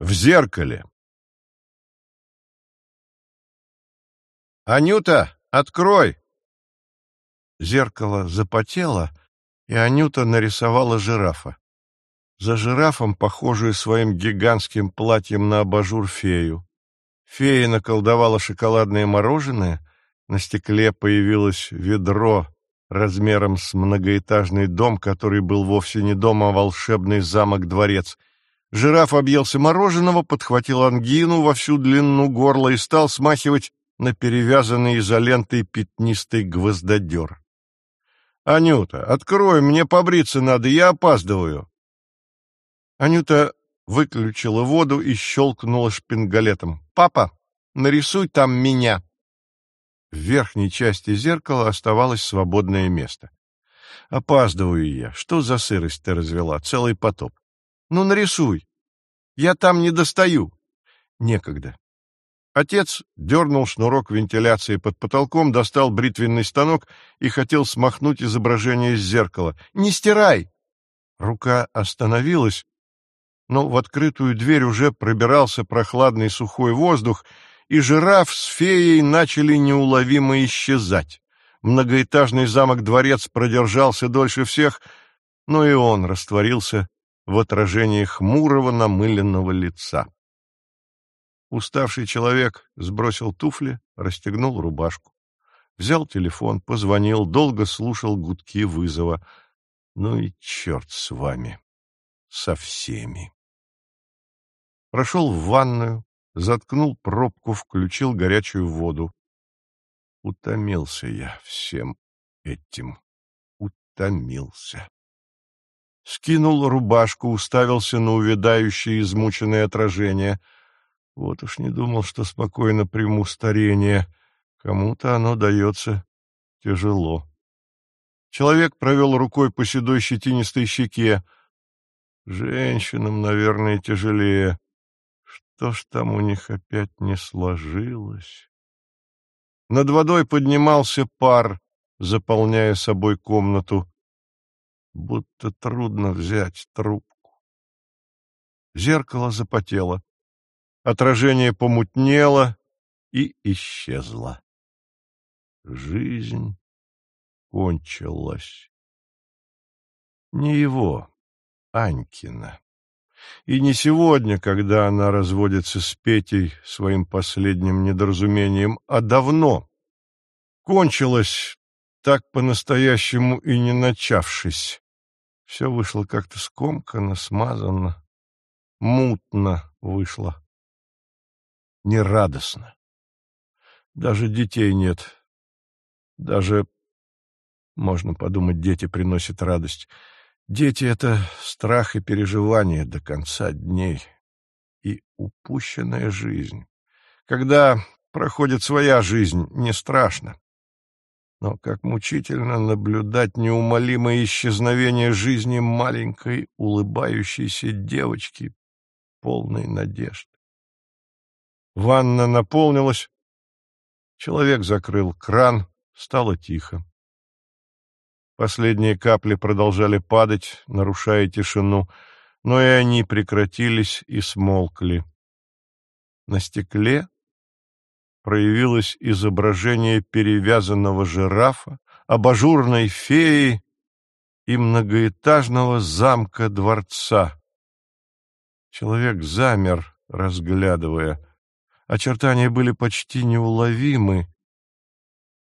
В зеркале. «Анюта, открой!» Зеркало запотело, и Анюта нарисовала жирафа. За жирафом, похожую своим гигантским платьем на абажур фею. Фея наколдовала шоколадное мороженое, на стекле появилось ведро размером с многоэтажный дом, который был вовсе не дом, а волшебный замок-дворец — Жираф объелся мороженого, подхватил ангину во всю длину горла и стал смахивать на перевязанный изолентой пятнистый гвоздодер. «Анюта, открой, мне побриться надо, я опаздываю». Анюта выключила воду и щелкнула шпингалетом. «Папа, нарисуй там меня». В верхней части зеркала оставалось свободное место. «Опаздываю я. Что за сырость ты развела? Целый потоп. Ну, нарисуй. Я там не достаю. Некогда. Отец дернул шнурок вентиляции под потолком, достал бритвенный станок и хотел смахнуть изображение с зеркала. «Не стирай!» Рука остановилась, но в открытую дверь уже пробирался прохладный сухой воздух, и жираф с феей начали неуловимо исчезать. Многоэтажный замок-дворец продержался дольше всех, но и он растворился в отражении хмурого намыленного лица. Уставший человек сбросил туфли, расстегнул рубашку. Взял телефон, позвонил, долго слушал гудки вызова. Ну и черт с вами, со всеми. Прошел в ванную, заткнул пробку, включил горячую воду. Утомился я всем этим. Утомился скинул рубашку, уставился на увядающее измученное отражение. Вот уж не думал, что спокойно приму старение. Кому-то оно дается тяжело. Человек провел рукой по седой щетинистой щеке. Женщинам, наверное, тяжелее. Что ж там у них опять не сложилось? Над водой поднимался пар, заполняя собой комнату будто трудно взять трубку. Зеркало запотело, отражение помутнело и исчезло. Жизнь кончилась. Не его, Анькина. И не сегодня, когда она разводится с Петей своим последним недоразумением, а давно. Кончилась так по-настоящему и не начавшись. Все вышло как-то скомканно, смазанно, мутно вышло. Нерадостно. Даже детей нет. Даже, можно подумать, дети приносят радость. Дети — это страх и переживание до конца дней. И упущенная жизнь. Когда проходит своя жизнь, не страшно. Но как мучительно наблюдать неумолимое исчезновение жизни маленькой улыбающейся девочки, полной надежд. Ванна наполнилась. Человек закрыл кран, стало тихо. Последние капли продолжали падать, нарушая тишину, но и они прекратились и смолкли. На стекле проявилось изображение перевязанного жирафа, абажурной феи и многоэтажного замка-дворца. Человек замер, разглядывая. Очертания были почти неуловимы,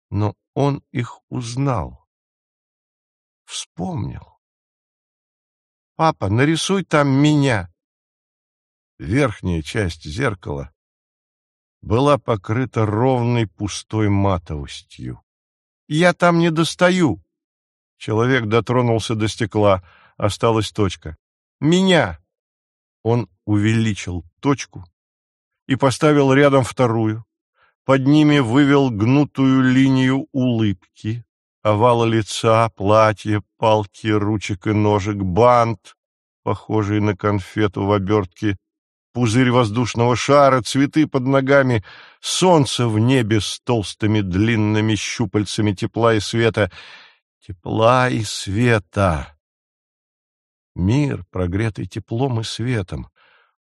но он их узнал. Вспомнил. «Папа, нарисуй там меня!» Верхняя часть зеркала была покрыта ровной пустой матовостью. «Я там не достаю!» Человек дотронулся до стекла, осталась точка. «Меня!» Он увеличил точку и поставил рядом вторую. Под ними вывел гнутую линию улыбки, овала лица, платье, палки, ручек и ножек, бант, похожий на конфету в обертке, пузырь воздушного шара, цветы под ногами, солнце в небе с толстыми длинными щупальцами тепла и света. Тепла и света. Мир, прогретый теплом и светом.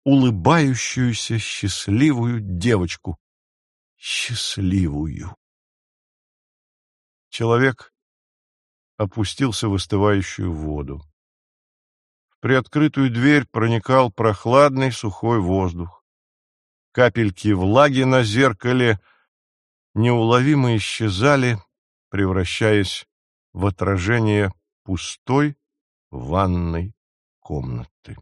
улыбающуюся счастливую девочку. Счастливую. Человек опустился в остывающую воду. В приоткрытую дверь проникал прохладный сухой воздух. Капельки влаги на зеркале неуловимо исчезали, превращаясь в отражение пустой ванной комнаты.